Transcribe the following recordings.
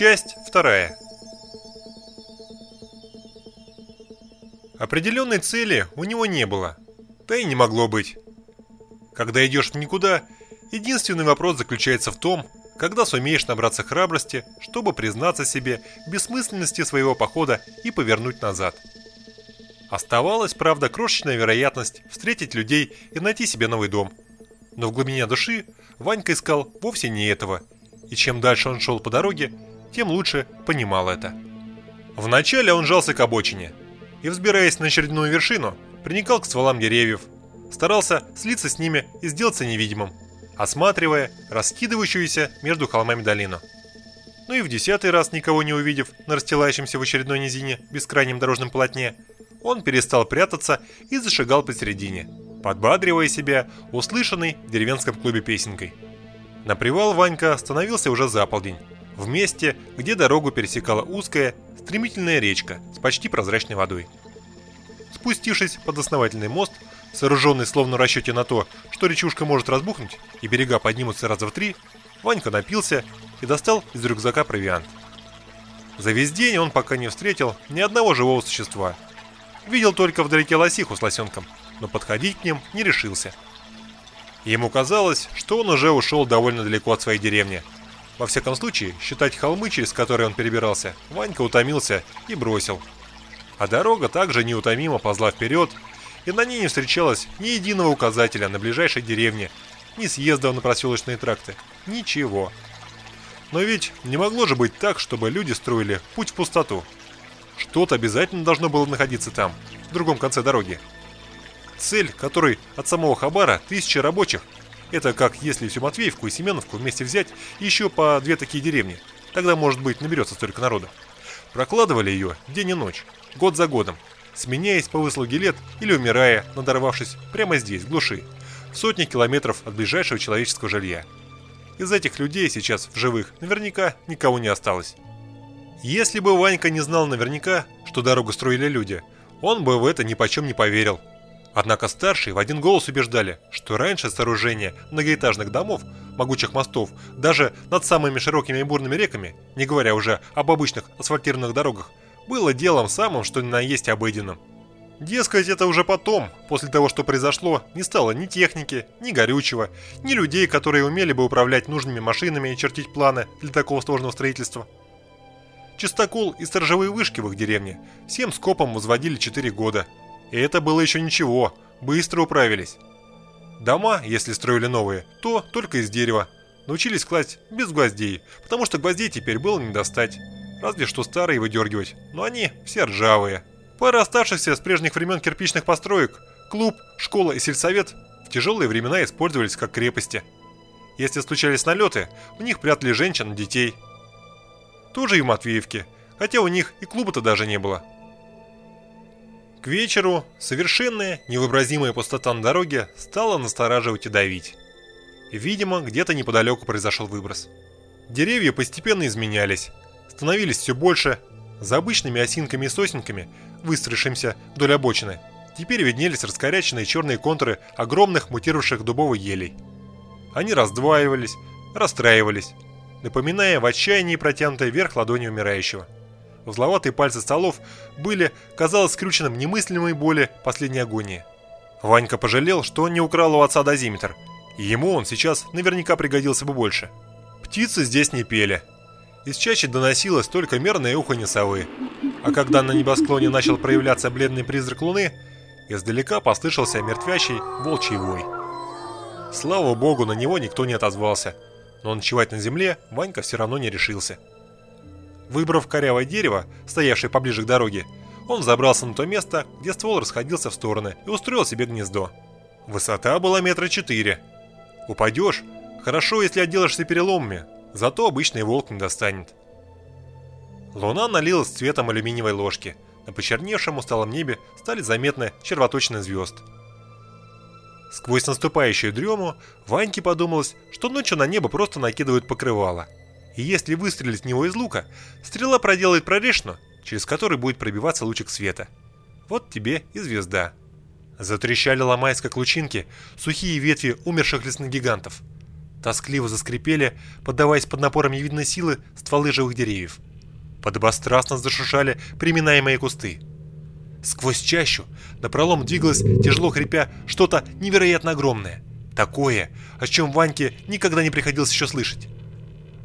Часть вторая. Определенной цели у него не было, да и не могло быть. Когда идешь в никуда, единственный вопрос заключается в том, когда сумеешь набраться храбрости, чтобы признаться себе бессмысленности своего похода и повернуть назад. Оставалась, правда, крошечная вероятность встретить людей и найти себе новый дом. Но в глубине души Ванька искал вовсе не этого, и чем дальше он шел по дороге, тем лучше понимал это. Вначале он жался к обочине, и, взбираясь на очередную вершину, приникал к стволам деревьев, старался слиться с ними и сделаться невидимым, осматривая раскидывающуюся между холмами долину. Ну и в десятый раз, никого не увидев на расстилающемся в очередной низине бескрайнем дорожном полотне, он перестал прятаться и зашагал посередине, подбадривая себя услышанной в деревенском клубе песенкой. На привал Ванька остановился уже за полдень, в месте, где дорогу пересекала узкая, стремительная речка с почти прозрачной водой. Спустившись под основательный мост, Сооруженный словно расчете на то, что речушка может разбухнуть и берега поднимутся раза в три, Ванька напился и достал из рюкзака провиант. За весь день он пока не встретил ни одного живого существа. Видел только вдалеке лосиху с лосенком, но подходить к ним не решился. Ему казалось, что он уже ушел довольно далеко от своей деревни. Во всяком случае, считать холмы, через которые он перебирался, Ванька утомился и бросил. А дорога также неутомимо ползла вперед, и на ней не встречалось ни единого указателя на ближайшей деревне, ни съездов на проселочные тракты, ничего. Но ведь не могло же быть так, чтобы люди строили путь в пустоту. Что-то обязательно должно было находиться там, в другом конце дороги. Цель, которой от самого Хабара тысячи рабочих, это как если всю Матвеевку и Семеновку вместе взять еще по две такие деревни, тогда, может быть, наберется столько народа. Прокладывали ее день и ночь, год за годом, сменяясь по выслуге лет или умирая, надорвавшись прямо здесь, в глуши, в сотни километров от ближайшего человеческого жилья. Из этих людей сейчас в живых наверняка никого не осталось. Если бы Ванька не знал наверняка, что дорогу строили люди, он бы в это ни почем не поверил. Однако старшие в один голос убеждали, что раньше сооружение многоэтажных домов, могучих мостов, даже над самыми широкими и бурными реками, не говоря уже об обычных асфальтированных дорогах, было делом самым, что ни на есть обыденным. Дескать, это уже потом, после того, что произошло, не стало ни техники, ни горючего, ни людей, которые умели бы управлять нужными машинами и чертить планы для такого сложного строительства. Чистокол и сторожевые вышки в их деревне всем скопом возводили 4 года. И это было еще ничего, быстро управились. Дома, если строили новые, то только из дерева. Научились класть без гвоздей, потому что гвоздей теперь было не достать разве что старые выдергивать, но они все ржавые. Пара оставшихся с прежних времен кирпичных построек, клуб, школа и сельсовет в тяжелые времена использовались как крепости. Если случались налеты, в них прятали женщин и детей. Тоже и в Матвеевке, хотя у них и клуба-то даже не было. К вечеру совершенная, невообразимая пустота на дороге стала настораживать и давить. Видимо, где-то неподалеку произошел выброс. Деревья постепенно изменялись, становились все больше. За обычными осинками и сосенками, выстроившимся вдоль обочины, теперь виднелись раскоряченные черные контуры огромных мутировавших дубовых елей. Они раздваивались, расстраивались, напоминая в отчаянии протянутое вверх ладони умирающего. Узловатые пальцы столов были, казалось, скрюченным немыслимой боли последней агонии. Ванька пожалел, что он не украл у отца дозиметр, и ему он сейчас наверняка пригодился бы больше. Птицы здесь не пели, из чащи доносилось только мерное уханье совы. А когда на небосклоне начал проявляться бледный призрак луны, издалека послышался мертвящий волчий вой. Слава богу, на него никто не отозвался, но ночевать на земле Ванька все равно не решился. Выбрав корявое дерево, стоявшее поближе к дороге, он забрался на то место, где ствол расходился в стороны и устроил себе гнездо. Высота была метра четыре. Упадешь, хорошо, если отделаешься переломами, Зато обычный волк не достанет. Луна налилась цветом алюминиевой ложки. На почерневшем усталом небе стали заметны червоточины звезд. Сквозь наступающую дрему Ваньке подумалось, что ночью на небо просто накидывают покрывало. И если выстрелить в него из лука, стрела проделает прорешну, через который будет пробиваться лучик света. Вот тебе и звезда. Затрещали ломаясь как лучинки сухие ветви умерших лесных гигантов. Тоскливо заскрипели, поддаваясь под напором невидной силы стволы живых деревьев. Подобострастно зашушали приминаемые кусты. Сквозь чащу напролом двигалось, тяжело хрипя, что-то невероятно огромное. Такое, о чем Ваньке никогда не приходилось еще слышать.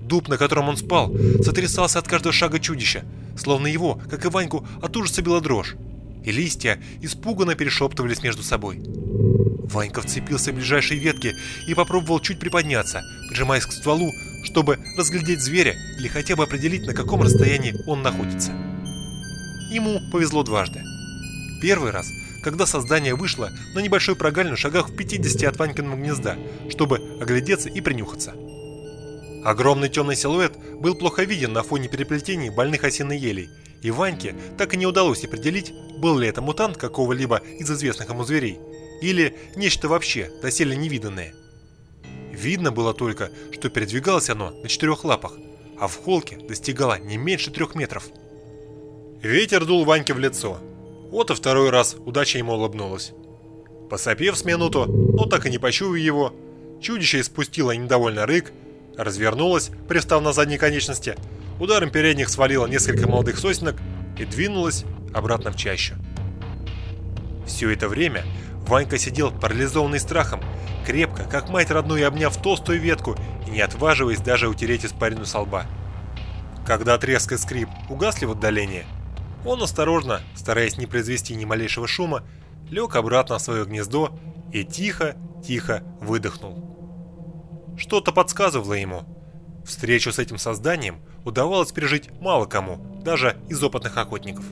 Дуб, на котором он спал, сотрясался от каждого шага чудища, словно его, как и Ваньку, от ужаса била дрожь. И листья испуганно перешептывались между собой. Ванька вцепился в ближайшие ветки и попробовал чуть приподняться, прижимаясь к стволу, чтобы разглядеть зверя или хотя бы определить, на каком расстоянии он находится. Ему повезло дважды. Первый раз, когда создание вышло на небольшой прогалину шагах в 50 от Ванькиного гнезда, чтобы оглядеться и принюхаться. Огромный темный силуэт был плохо виден на фоне переплетений больных осиной елей, и Ваньке так и не удалось определить, был ли это мутант какого-либо из известных ему зверей, или нечто вообще, доселе невиданное. Видно было только, что передвигалось оно на четырех лапах, а в холке достигало не меньше трех метров. Ветер дул Ваньке в лицо. Вот и второй раз удача ему улыбнулась. Посопев с минуту, но так и не почуяв его, чудище испустило недовольный рык, развернулось, пристав на задней конечности, ударом передних свалило несколько молодых сосенок и двинулось обратно в чащу. Все это время Ванька сидел парализованный страхом, крепко, как мать родную, обняв толстую ветку и не отваживаясь даже утереть испарину со лба. Когда треск и скрип угасли в отдалении, он осторожно, стараясь не произвести ни малейшего шума, лег обратно в свое гнездо и тихо-тихо выдохнул. Что-то подсказывало ему. Встречу с этим созданием удавалось пережить мало кому, даже из опытных охотников.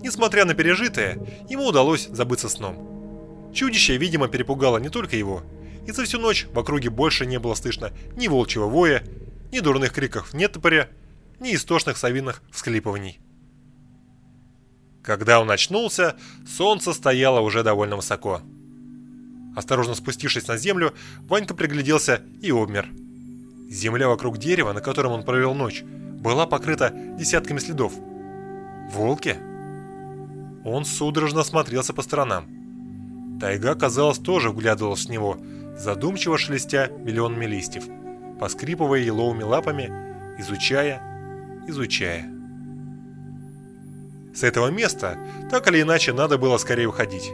Несмотря на пережитое, ему удалось забыться сном. Чудище, видимо, перепугало не только его, и за всю ночь в округе больше не было слышно ни волчьего воя, ни дурных криков «нет топоря», ни истошных совиных всклипываний. Когда он очнулся, солнце стояло уже довольно высоко. Осторожно спустившись на землю, Ванька пригляделся и обмер. Земля вокруг дерева, на котором он провел ночь, была покрыта десятками следов. Волки? Он судорожно смотрелся по сторонам. Тайга, казалось, тоже вглядывалась в него, задумчиво шелестя миллионами листьев, поскрипывая еловыми лапами, изучая, изучая. С этого места так или иначе надо было скорее уходить.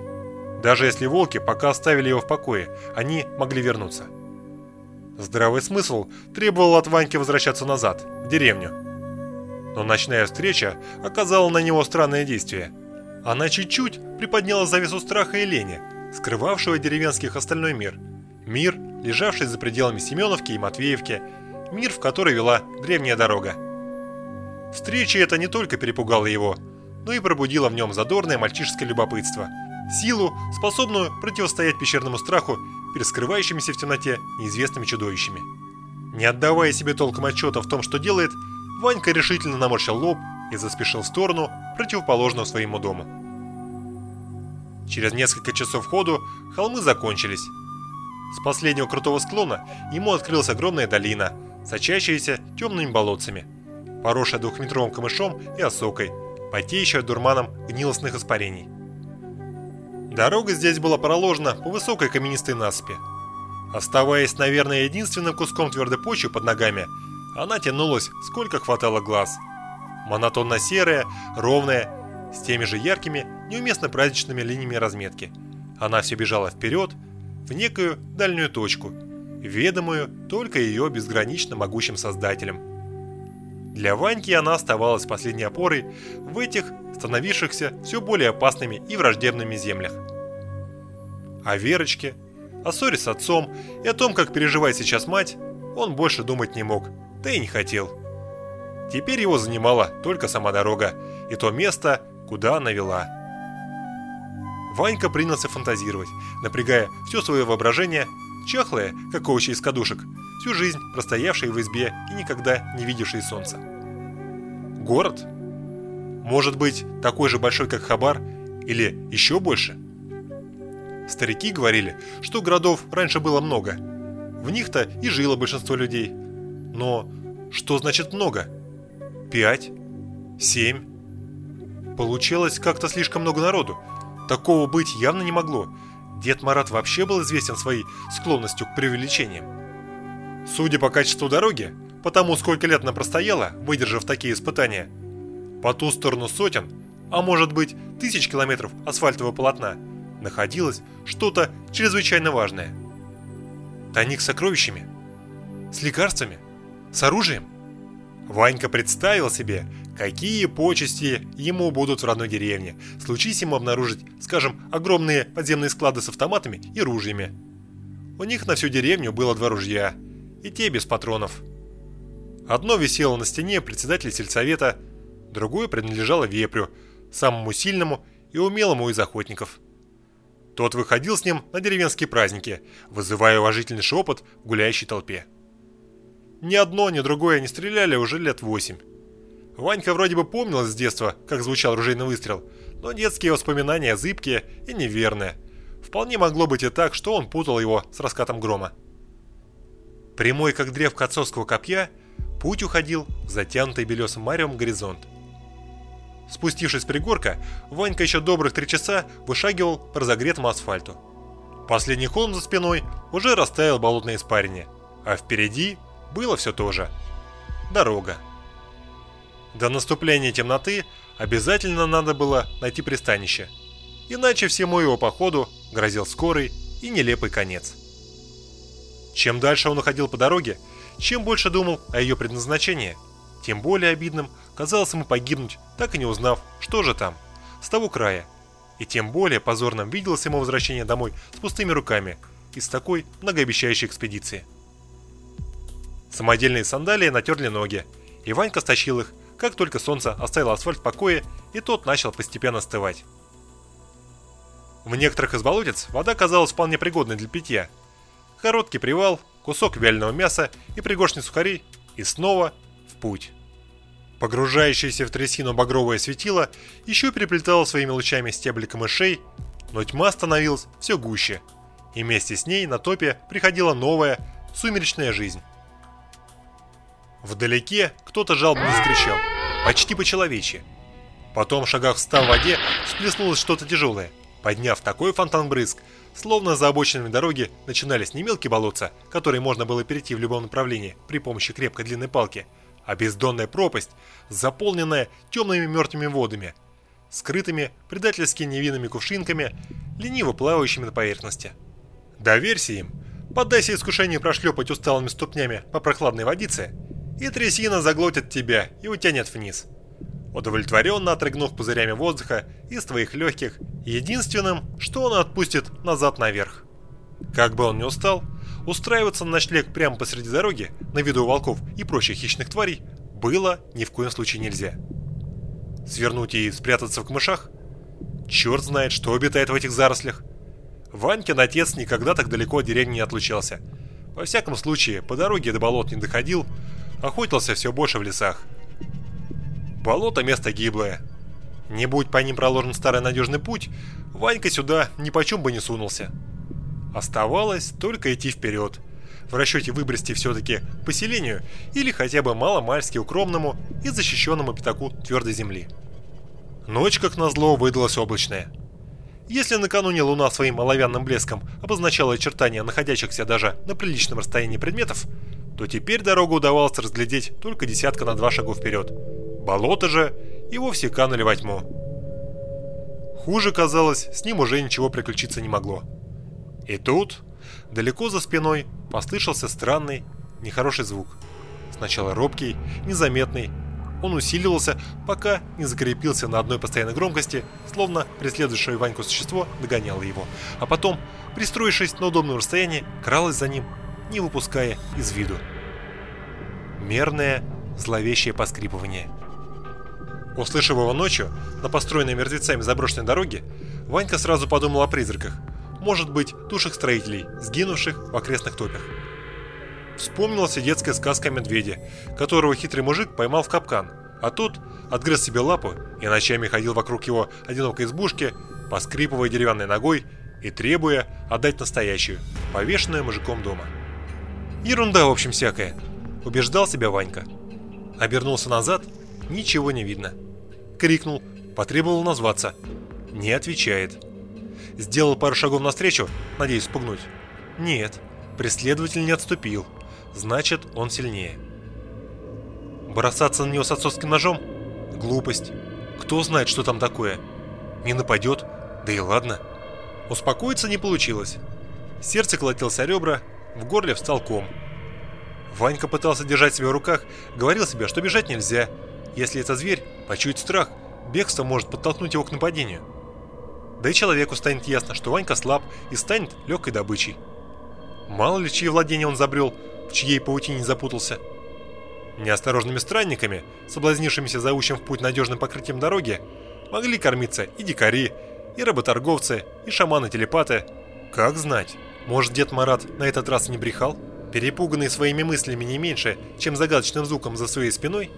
Даже если волки пока оставили его в покое, они могли вернуться. Здравый смысл требовал от Ваньки возвращаться назад, в деревню. Но ночная встреча оказала на него странное действие – она чуть-чуть приподняла завесу страха и лени, скрывавшего деревенских остальной мир. Мир, лежавший за пределами Семеновки и Матвеевки, мир, в который вела древняя дорога. Встреча эта не только перепугала его, но и пробудила в нем задорное мальчишеское любопытство, силу, способную противостоять пещерному страху перед скрывающимися в темноте неизвестными чудовищами. Не отдавая себе толком отчета в том, что делает, Ванька решительно наморщил лоб и заспешил в сторону, противоположную своему дому. Через несколько часов ходу холмы закончились. С последнего крутого склона ему открылась огромная долина, сочащаяся темными болотцами, поросшая двухметровым камышом и осокой, потеющая дурманом гнилостных испарений. Дорога здесь была проложена по высокой каменистой насыпи. Оставаясь, наверное, единственным куском твердой почвы под ногами, она тянулась, сколько хватало глаз – монотонно серая, ровная, с теми же яркими, неуместно праздничными линиями разметки. Она все бежала вперед, в некую дальнюю точку, ведомую только ее безгранично могучим создателем. Для Ваньки она оставалась последней опорой в этих становившихся все более опасными и враждебными землях. О Верочке, о ссоре с отцом и о том, как переживает сейчас мать, он больше думать не мог, да и не хотел. Теперь его занимала только сама дорога и то место, куда она вела. Ванька принялся фантазировать, напрягая все свое воображение, чахлое, как овощи из кадушек, всю жизнь простоявший в избе и никогда не видевший солнца. Город? Может быть, такой же большой, как Хабар, или еще больше? Старики говорили, что городов раньше было много. В них-то и жило большинство людей. Но что значит много? пять, семь. Получилось как-то слишком много народу. Такого быть явно не могло. Дед Марат вообще был известен своей склонностью к преувеличениям. Судя по качеству дороги, потому сколько лет она простояла, выдержав такие испытания, по ту сторону сотен, а может быть тысяч километров асфальтового полотна, находилось что-то чрезвычайно важное. Тайник с сокровищами? С лекарствами? С оружием? Ванька представил себе, какие почести ему будут в родной деревне, случись ему обнаружить, скажем, огромные подземные склады с автоматами и ружьями. У них на всю деревню было два ружья, и те без патронов. Одно висело на стене председателя сельсовета, другое принадлежало вепрю, самому сильному и умелому из охотников. Тот выходил с ним на деревенские праздники, вызывая уважительный шепот в гуляющей толпе. Ни одно, ни другое не стреляли уже лет восемь. Ванька вроде бы помнил с детства, как звучал ружейный выстрел, но детские воспоминания зыбкие и неверные. Вполне могло быть и так, что он путал его с раскатом грома. Прямой, как древко отцовского копья, путь уходил в затянутый белесым маревом горизонт. Спустившись с пригорка, Ванька еще добрых три часа вышагивал по разогретому асфальту. Последний холм за спиной уже растаял болотное испарине, а впереди было все то же. Дорога. До наступления темноты обязательно надо было найти пристанище, иначе всему его походу грозил скорый и нелепый конец. Чем дальше он уходил по дороге, чем больше думал о ее предназначении, тем более обидным казалось ему погибнуть, так и не узнав, что же там, с того края. И тем более позорным виделось ему возвращение домой с пустыми руками из такой многообещающей экспедиции. Самодельные сандалии натерли ноги, и Ванька стащил их, как только солнце оставило асфальт в покое, и тот начал постепенно остывать. В некоторых из болотец вода казалась вполне пригодной для питья. Короткий привал, кусок вяленого мяса и пригоршни сухарей, и снова в путь. Погружающееся в трясину багровое светило еще переплетало своими лучами стебли камышей, но тьма становилась все гуще, и вместе с ней на топе приходила новая, сумеречная жизнь. Вдалеке кто-то жалобно закричал, почти по-человечьи. Потом в шагах в в воде всплеснулось что-то тяжелое, подняв такой фонтан брызг, словно за обочинами дороги начинались не мелкие болотца, которые можно было перейти в любом направлении при помощи крепкой длинной палки, а бездонная пропасть, заполненная темными мертвыми водами, скрытыми предательски невинными кувшинками, лениво плавающими на поверхности. Доверься им, поддайся искушению прошлепать усталыми ступнями по прохладной водице, и трясина заглотит тебя и утянет вниз. Удовлетворенно отрыгнув пузырями воздуха из твоих легких, единственным, что он отпустит назад наверх. Как бы он ни устал, устраиваться на ночлег прямо посреди дороги, на виду волков и прочих хищных тварей, было ни в коем случае нельзя. Свернуть и спрятаться в камышах? Черт знает, что обитает в этих зарослях. Ванькин отец никогда так далеко от деревни не отлучался. Во всяком случае, по дороге до болот не доходил, охотился все больше в лесах. Болото – место гиблое. Не будь по ним проложен старый надежный путь, Ванька сюда ни почем бы не сунулся. Оставалось только идти вперед, в расчете выбросить все-таки поселению или хотя бы мало-мальски укромному и защищенному пятаку твердой земли. Ночь, как назло, выдалась облачная. Если накануне луна своим оловянным блеском обозначала очертания находящихся даже на приличном расстоянии предметов, то теперь дорогу удавалось разглядеть только десятка на два шагов вперед. Болото же и вовсе канули во тьму. Хуже казалось, с ним уже ничего приключиться не могло. И тут, далеко за спиной, послышался странный, нехороший звук. Сначала робкий, незаметный. Он усиливался, пока не закрепился на одной постоянной громкости, словно преследующее Ваньку существо догоняло его. А потом, пристроившись на удобном расстоянии, кралось за ним, не выпуская из виду. Мерное, зловещее поскрипывание. Услышав его ночью, на построенной мертвецами заброшенной дороге, Ванька сразу подумал о призраках, может быть, тушах строителей, сгинувших в окрестных топях. Вспомнилась и детская сказка о медведе, которого хитрый мужик поймал в капкан, а тот отгрыз себе лапу и ночами ходил вокруг его одинокой избушки, поскрипывая деревянной ногой и требуя отдать настоящую, повешенную мужиком дома. Ерунда, в общем, всякая, убеждал себя Ванька. Обернулся назад, ничего не видно. Крикнул, потребовал назваться. Не отвечает. сделал пару шагов навстречу, надеясь спугнуть. Нет, преследователь не отступил. Значит, он сильнее. Бросаться на него с отцовским ножом? Глупость. Кто знает, что там такое? Не нападет, да и ладно. Успокоиться не получилось. Сердце колотилось о ребра, в горле встал ком. Ванька пытался держать себя в руках, говорил себе, что бежать нельзя. Если это зверь, почует страх, бегство может подтолкнуть его к нападению. Да и человеку станет ясно, что Ванька слаб и станет легкой добычей. Мало ли чьи владения он забрел, в чьей паутине не запутался. Неосторожными странниками, соблазнившимися зовущим в путь надежным покрытием дороги, могли кормиться и дикари, и работорговцы, и шаманы-телепаты. Как знать, может дед Марат на этот раз не брехал? Перепуганный своими мыслями не меньше, чем загадочным звуком за своей спиной,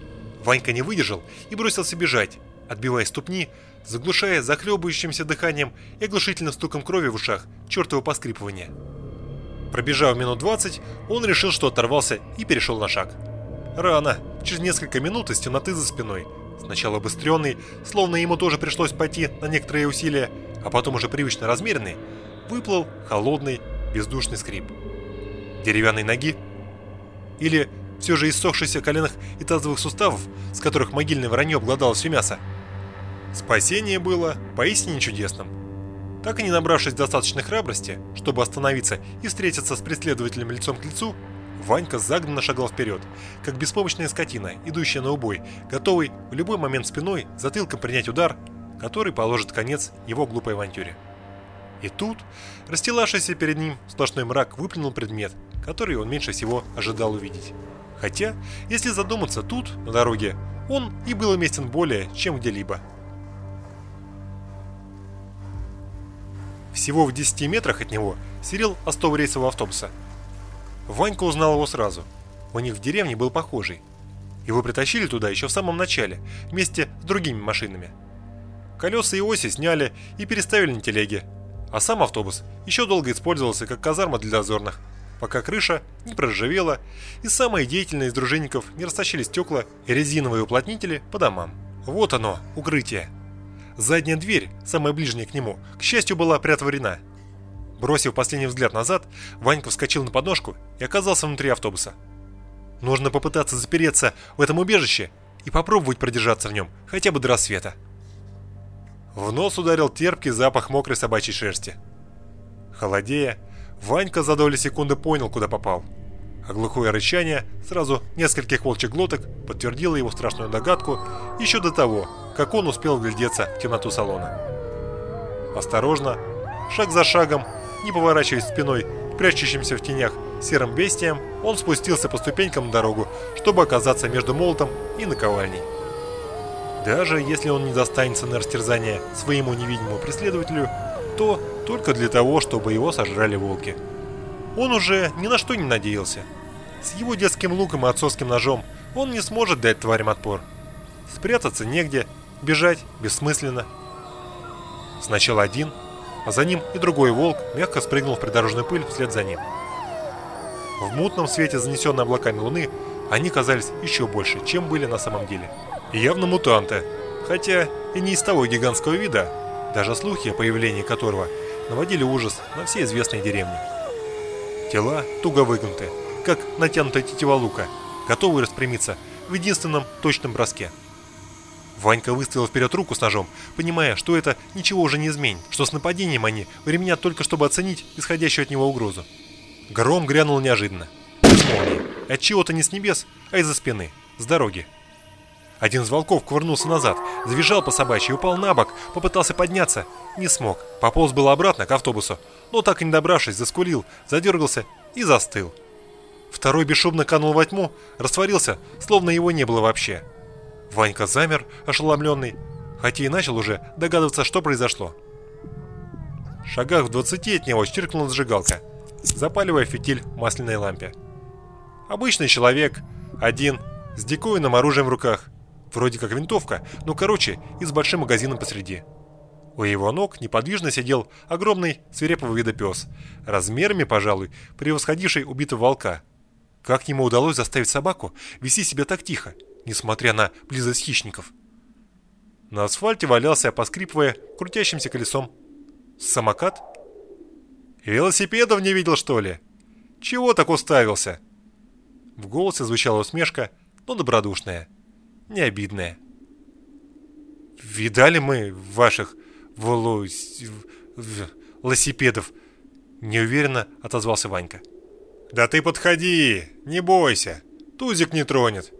Ванька не выдержал и бросился бежать, отбивая ступни, заглушая захлебывающимся дыханием и оглушительным стуком крови в ушах чертово поскрипывание. Пробежав минут 20, он решил, что оторвался и перешел на шаг. Рано, через несколько минут из темноты за спиной, сначала обостренный, словно ему тоже пришлось пойти на некоторые усилия, а потом уже привычно размеренный, выплыл холодный, бездушный скрип деревянной ноги? Или все же иссохшихся коленных и тазовых суставов, с которых могильное вранье обгладало все мясо? Спасение было поистине чудесным. Так и не набравшись достаточной храбрости, чтобы остановиться и встретиться с преследователем лицом к лицу, Ванька загнанно шагал вперед, как беспомощная скотина, идущая на убой, готовый в любой момент спиной затылком принять удар, который положит конец его глупой авантюре. И тут, расстилавшийся перед ним сплошной мрак выплюнул предмет, который он меньше всего ожидал увидеть. Хотя, если задуматься тут, на дороге, он и был уместен более, чем где-либо. Всего в 10 метрах от него серил остов рейсового автобуса. Ванька узнал его сразу. У них в деревне был похожий. Его притащили туда еще в самом начале, вместе с другими машинами. Колеса и оси сняли и переставили на телеге, а сам автобус еще долго использовался как казарма для дозорных – пока крыша не проржавела и самые деятельные из дружинников не растащили стекла и резиновые уплотнители по домам. Вот оно, укрытие. Задняя дверь, самая ближняя к нему, к счастью, была приотворена. Бросив последний взгляд назад, Ванька вскочил на подножку и оказался внутри автобуса. Нужно попытаться запереться в этом убежище и попробовать продержаться в нем хотя бы до рассвета. В нос ударил терпкий запах мокрой собачьей шерсти. Холодея, Ванька за доли секунды понял, куда попал. А глухое рычание сразу нескольких волчьих глоток подтвердило его страшную догадку еще до того, как он успел глядеться в темноту салона. Осторожно, шаг за шагом, не поворачиваясь спиной прячущимся в тенях серым бестиям, он спустился по ступенькам на дорогу, чтобы оказаться между молотом и наковальней. Даже если он не достанется на растерзание своему невидимому преследователю, то только для того, чтобы его сожрали волки. Он уже ни на что не надеялся. С его детским луком и отцовским ножом он не сможет дать тварям отпор. Спрятаться негде, бежать бессмысленно. Сначала один, а за ним и другой волк мягко спрыгнул в придорожную пыль вслед за ним. В мутном свете занесенной облаками луны они казались еще больше, чем были на самом деле. Явно мутанты, хотя и не из того гигантского вида, даже слухи о появлении которого наводили ужас на все известные деревни. Тела туго выгнуты, как натянутая тетива лука, готовые распрямиться в единственном точном броске. Ванька выставил вперед руку с ножом, понимая, что это ничего уже не изменит, что с нападением они временят только чтобы оценить исходящую от него угрозу. Гром грянул неожиданно, без молнии, от чего-то не с небес, а из-за спины, с дороги. Один из волков кувырнулся назад, завизжал по собачьи, упал на бок, попытался подняться. Не смог. Пополз было обратно к автобусу, но так и не добравшись, заскулил, задергался и застыл. Второй бесшумно канул во тьму, растворился, словно его не было вообще. Ванька замер, ошеломленный, хотя и начал уже догадываться, что произошло. В шагах в двадцати от него чиркнула зажигалка, запаливая фитиль в масляной лампе. Обычный человек, один, с диковинным оружием в руках, Вроде как винтовка, но короче и с большим магазином посреди. У его ног неподвижно сидел огромный свирепого вида пес, размерами, пожалуй, превосходивший убитого волка. Как ему удалось заставить собаку вести себя так тихо, несмотря на близость хищников? На асфальте валялся, поскрипывая крутящимся колесом, Самокат? Велосипедов не видел, что ли? Чего так уставился? В голосе звучала усмешка, но добродушная, не обидная. Видали мы ваших волос... велосипедов? Неуверенно отозвался Ванька. Да ты подходи, не бойся, Тузик не тронет.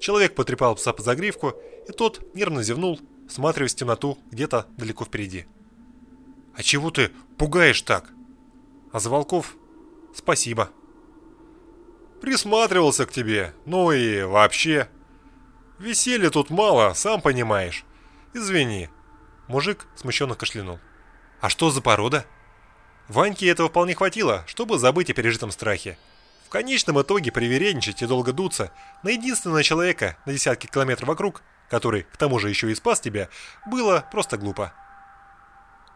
Человек потрепал пса по загривку, и тот нервно зевнул, всматриваясь в темноту где-то далеко впереди. «А чего ты пугаешь так?» «А за волков спасибо». «Присматривался к тебе, ну и вообще...» «Веселья тут мало, сам понимаешь. Извини». Мужик смущенно кашлянул. «А что за порода?» Ваньке этого вполне хватило, чтобы забыть о пережитом страхе. В конечном итоге привередничать и долго дуться на единственного человека на десятки километров вокруг, который к тому же еще и спас тебя, было просто глупо.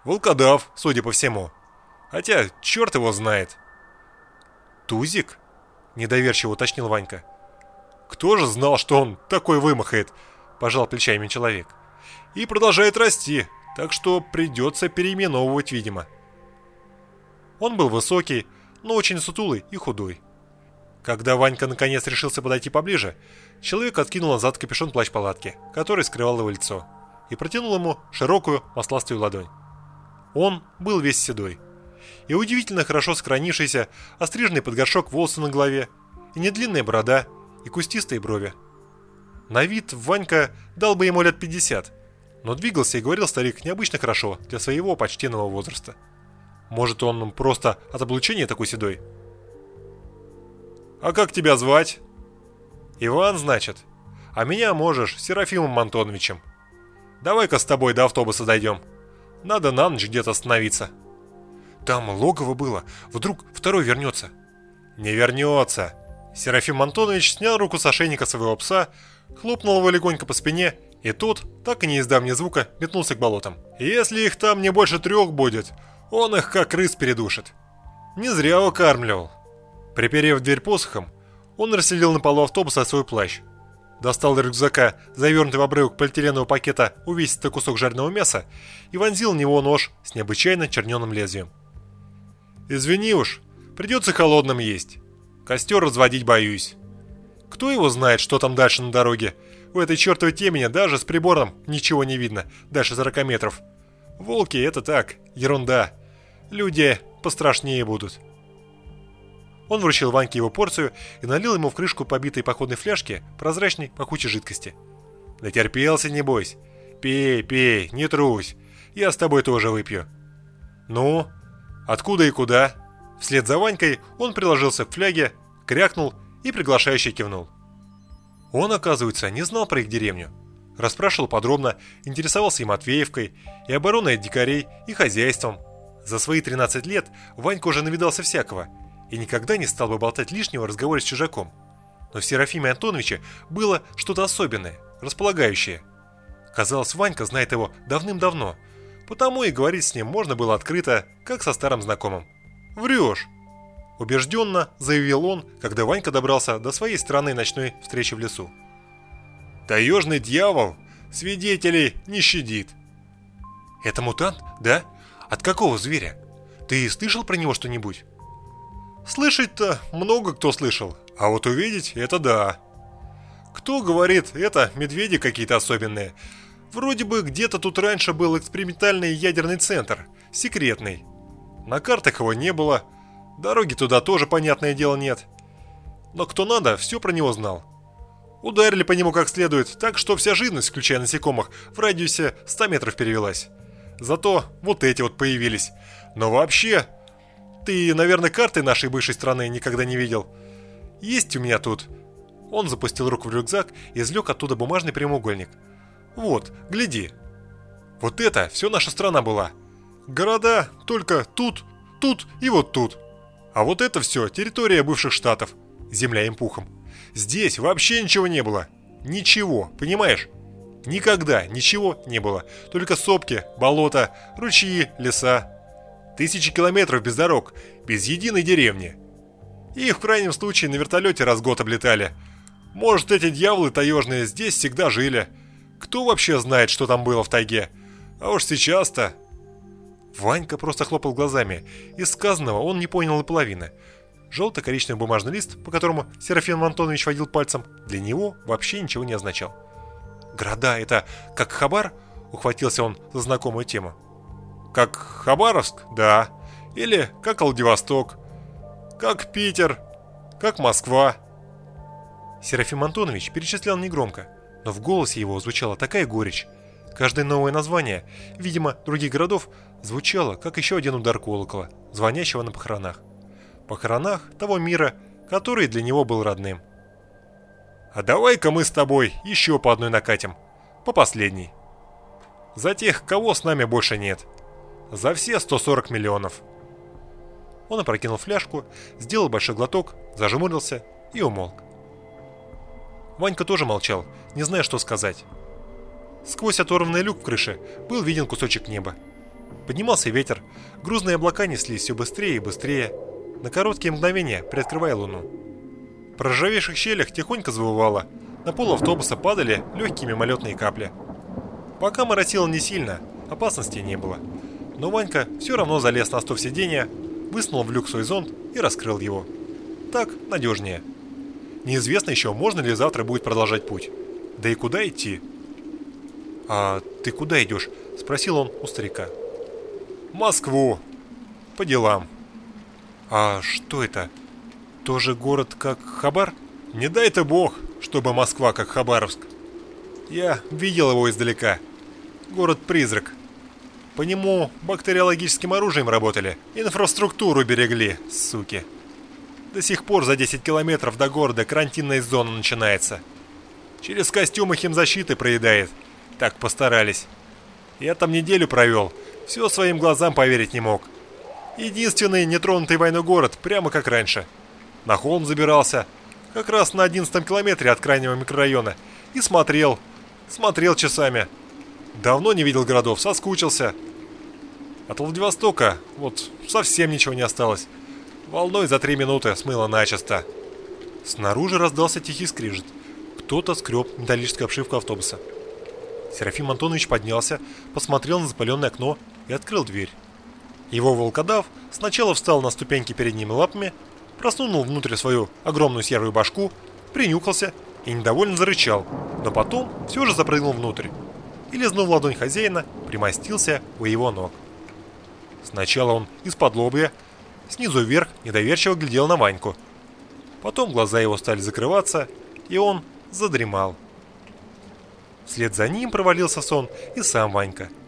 Волкодав, судя по всему. Хотя, черт его знает. Тузик? Недоверчиво уточнил Ванька. Кто же знал, что он такой вымахает? Пожал плечами человек. И продолжает расти, так что придется переименовывать, видимо. Он был высокий, но очень сутулый и худой. Когда Ванька наконец решился подойти поближе, человек откинул назад капюшон плащ-палатки, который скрывал его лицо, и протянул ему широкую масластую ладонь. Он был весь седой. И удивительно хорошо сохранившийся остриженный под горшок волосы на голове, и недлинная борода, и кустистые брови. На вид Ванька дал бы ему лет 50, но двигался и говорил старик необычно хорошо для своего почтенного возраста. Может, он просто от облучения такой седой? «А как тебя звать?» «Иван, значит. А меня можешь Серафимом Антоновичем. Давай-ка с тобой до автобуса дойдем». Надо на ночь где-то остановиться. Там логово было. Вдруг второй вернется. Не вернется. Серафим Антонович снял руку с ошейника своего пса, хлопнул его легонько по спине, и тот, так и не издав ни звука, метнулся к болотам. Если их там не больше трех будет, он их как крыс передушит. Не зря укармливал. Приперев дверь посохом, он расселил на полу автобуса свой плащ, достал из рюкзака завернутый в обрывок полиэтиленового пакета увесистый кусок жареного мяса и вонзил в него нож с необычайно черненым лезвием. «Извини уж, придется холодным есть. Костер разводить боюсь. Кто его знает, что там дальше на дороге? У этой чертовой темени даже с прибором ничего не видно, дальше 40 метров. Волки — это так, ерунда. Люди пострашнее будут». Он вручил Ваньке его порцию и налил ему в крышку побитой походной фляжки прозрачной пахучей жидкости. «Да терпелся, небось. Пей, пей, не трусь. Я с тобой тоже выпью». «Ну? Откуда и куда?» Вслед за Ванькой он приложился к фляге, крякнул и приглашающе кивнул. Он, оказывается, не знал про их деревню. Расспрашивал подробно, интересовался и Матвеевкой, и обороной от дикарей, и хозяйством. За свои 13 лет Ванька уже навидался всякого – и никогда не стал бы болтать лишнего в с чужаком. Но в Серафиме Антоновиче было что-то особенное, располагающее. Казалось, Ванька знает его давным-давно, потому и говорить с ним можно было открыто, как со старым знакомым. «Врешь!» Убежденно заявил он, когда Ванька добрался до своей странной ночной встречи в лесу. «Таежный дьявол свидетелей не щадит!» «Это мутант, да? От какого зверя? Ты слышал про него что-нибудь?» Слышать-то много кто слышал, а вот увидеть – это да. Кто говорит, это медведи какие-то особенные. Вроде бы где-то тут раньше был экспериментальный ядерный центр, секретный. На картах его не было, дороги туда тоже, понятное дело, нет. Но кто надо, все про него знал. Ударили по нему как следует, так что вся живность, включая насекомых, в радиусе 100 метров перевелась. Зато вот эти вот появились. Но вообще, ты, наверное, карты нашей бывшей страны никогда не видел. Есть у меня тут. Он запустил руку в рюкзак и извлек оттуда бумажный прямоугольник. Вот, гляди. Вот это все наша страна была. Города только тут, тут и вот тут. А вот это все территория бывших штатов. Земля им пухом. Здесь вообще ничего не было. Ничего, понимаешь? Никогда ничего не было. Только сопки, болота, ручьи, леса. Тысячи километров без дорог, без единой деревни. Их в крайнем случае на вертолете раз год облетали. Может, эти дьяволы таежные здесь всегда жили. Кто вообще знает, что там было в тайге? А уж сейчас-то... Ванька просто хлопал глазами. Из сказанного он не понял и половины. Желто-коричневый бумажный лист, по которому Серафим Антонович водил пальцем, для него вообще ничего не означал. «Города — это как Хабар?» — ухватился он за знакомую тему. «Как Хабаровск? Да. Или как Владивосток. Как Питер. Как Москва». Серафим Антонович перечислял негромко, но в голосе его звучала такая горечь. Каждое новое название, видимо, других городов, звучало, как еще один удар колокола, звонящего на похоронах. Похоронах того мира, который для него был родным. А давай-ка мы с тобой еще по одной накатим. По последней. За тех, кого с нами больше нет. За все 140 миллионов. Он опрокинул фляжку, сделал большой глоток, зажмурился и умолк. Ванька тоже молчал, не зная, что сказать. Сквозь оторванный люк в крыше был виден кусочек неба. Поднимался ветер, грузные облака неслись все быстрее и быстрее, на короткие мгновения приоткрывая луну. В проржавевших щелях тихонько завывало, на пол автобуса падали легкие мимолетные капли. Пока моросило не сильно, опасности не было. Но Ванька все равно залез на стов сиденья, высунул в люк свой зонт и раскрыл его. Так надежнее. Неизвестно еще, можно ли завтра будет продолжать путь. Да и куда идти? «А ты куда идешь?» – спросил он у старика. «Москву. По делам». «А что это? Тоже город как Хабар?» «Не дай-то бог, чтобы Москва как Хабаровск. Я видел его издалека. Город-призрак. По нему бактериологическим оружием работали, инфраструктуру берегли, суки. До сих пор за 10 километров до города карантинная зона начинается. Через костюмы химзащиты проедает. Так постарались. Я там неделю провел, все своим глазам поверить не мог. Единственный нетронутый войной город, прямо как раньше. На холм забирался, как раз на 11 километре от крайнего микрорайона, и смотрел, смотрел часами. Давно не видел городов, соскучился. От Владивостока вот совсем ничего не осталось. Волной за три минуты смыло начисто. Снаружи раздался тихий скрижет. Кто-то скреб металлическую обшивку автобуса. Серафим Антонович поднялся, посмотрел на запаленное окно и открыл дверь. Его волкодав сначала встал на ступеньки передними лапами, просунул внутрь свою огромную серую башку, принюхался и недовольно зарычал, но потом все же запрыгнул внутрь и, лизнув ладонь хозяина, примостился у его ног. Сначала он из-под лобья, снизу вверх недоверчиво глядел на Ваньку. Потом глаза его стали закрываться, и он задремал. Вслед за ним провалился сон и сам Ванька –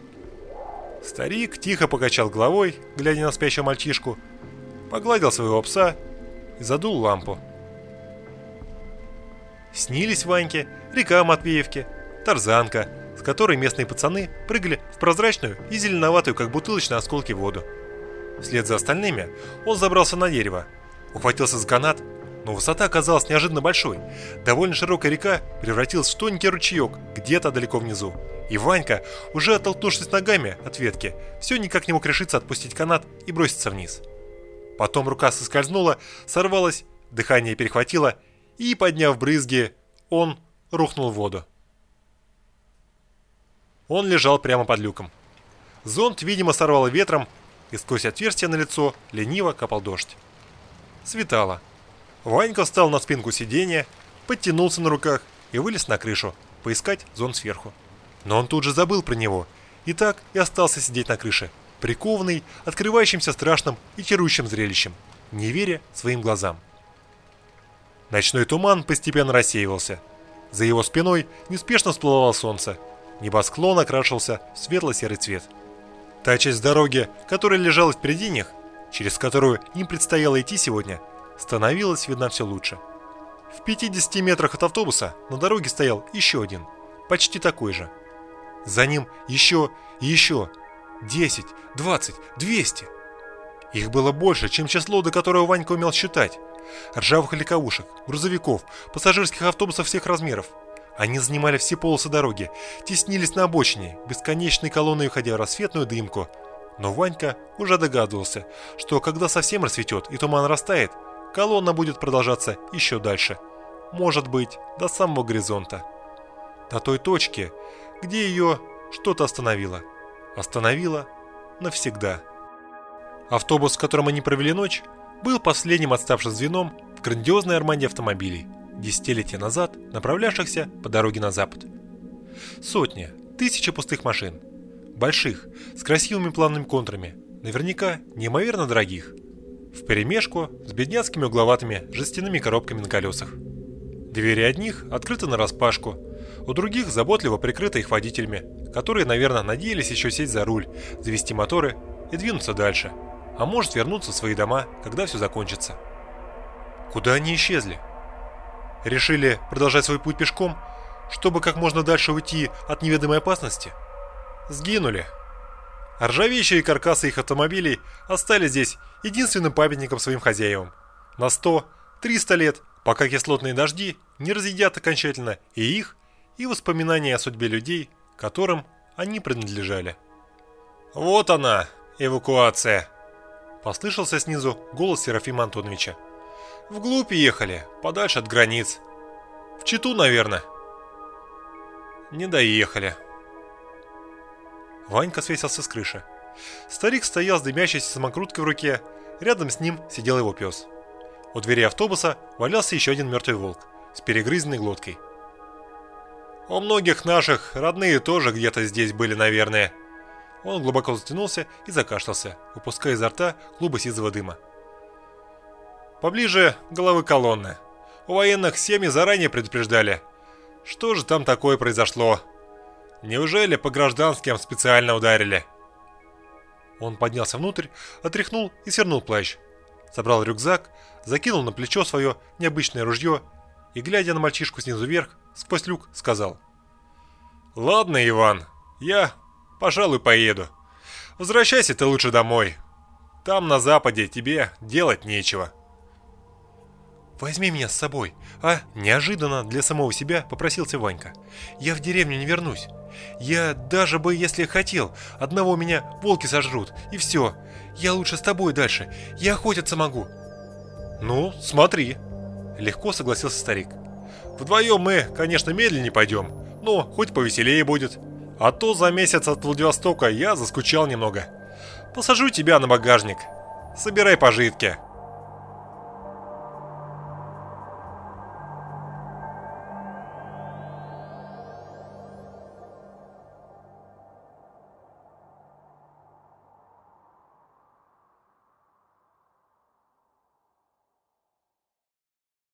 Старик тихо покачал головой, глядя на спящего мальчишку, погладил своего пса и задул лампу. Снились Ваньке река Матвеевки, тарзанка, с которой местные пацаны прыгали в прозрачную и зеленоватую, как бутылочные осколки, воду. Вслед за остальными он забрался на дерево, ухватился за канат, но высота оказалась неожиданно большой. Довольно широкая река превратилась в тоненький ручеек где-то далеко внизу. И Ванька, уже оттолкнувшись ногами от ветки, все никак не мог решиться отпустить канат и броситься вниз. Потом рука соскользнула, сорвалась, дыхание перехватило, и, подняв брызги, он рухнул в воду. Он лежал прямо под люком. Зонт, видимо, сорвало ветром, и сквозь отверстие на лицо лениво капал дождь. Светало. Ванька встал на спинку сиденья, подтянулся на руках и вылез на крышу, поискать зонт сверху. Но он тут же забыл про него, и так и остался сидеть на крыше, прикованный, открывающимся страшным и чарующим зрелищем, не веря своим глазам. Ночной туман постепенно рассеивался. За его спиной неспешно всплывало солнце. Небосклон окрашивался в светло-серый цвет. Та часть дороги, которая лежала впереди них, через которую им предстояло идти сегодня, становилась видна все лучше. В 50 метрах от автобуса на дороге стоял еще один, почти такой же. За ним еще и еще. 10, 20, 200. Их было больше, чем число, до которого Ванька умел считать. Ржавых легковушек, грузовиков, пассажирских автобусов всех размеров. Они занимали все полосы дороги, теснились на обочине, бесконечной колонной уходя в рассветную дымку. Но Ванька уже догадывался, что когда совсем рассветет и туман растает, колонна будет продолжаться еще дальше. Может быть, до самого горизонта. До той точки, где ее что-то остановило. Остановило навсегда. Автобус, в котором они провели ночь, был последним отставшим звеном в грандиозной арманде автомобилей, десятилетия назад направлявшихся по дороге на запад. Сотни, тысячи пустых машин. Больших, с красивыми плавными контурами, наверняка неимоверно дорогих. В перемешку с бедняцкими угловатыми жестяными коробками на колесах. Двери одних открыты нараспашку, у других заботливо прикрыты их водителями, которые, наверное, надеялись еще сесть за руль, завести моторы и двинуться дальше, а может вернуться в свои дома, когда все закончится. Куда они исчезли? Решили продолжать свой путь пешком, чтобы как можно дальше уйти от неведомой опасности? Сгинули. Ржавеющие каркасы их автомобилей остались здесь единственным памятником своим хозяевам. На 100-300 лет, пока кислотные дожди не разъедят окончательно и их, и воспоминания о судьбе людей, которым они принадлежали. «Вот она, эвакуация!» Послышался снизу голос Серафима Антоновича. «Вглубь ехали, подальше от границ. В Читу, наверное». «Не доехали». Ванька свесился с крыши. Старик стоял с дымящейся самокруткой в руке, рядом с ним сидел его пес. У двери автобуса валялся еще один мертвый волк с перегрызенной глоткой. У многих наших родные тоже где-то здесь были, наверное. Он глубоко затянулся и закашлялся, выпуская изо рта клубы сизого дыма. Поближе головы колонны. У военных семьи заранее предупреждали. Что же там такое произошло? Неужели по гражданским специально ударили? Он поднялся внутрь, отряхнул и свернул плащ. Собрал рюкзак, закинул на плечо свое необычное ружье и, глядя на мальчишку снизу вверх, сквозь люк, сказал. «Ладно, Иван, я, пожалуй, поеду. Возвращайся ты лучше домой. Там, на западе, тебе делать нечего». «Возьми меня с собой, а?» Неожиданно для самого себя попросился Ванька. «Я в деревню не вернусь. Я даже бы, если хотел, одного меня волки сожрут, и все. Я лучше с тобой дальше. Я охотиться могу». «Ну, смотри», — легко согласился старик. «Вдвоем мы, конечно, медленнее пойдем, но хоть повеселее будет. А то за месяц от Владивостока я заскучал немного. Посажу тебя на багажник. Собирай пожитки».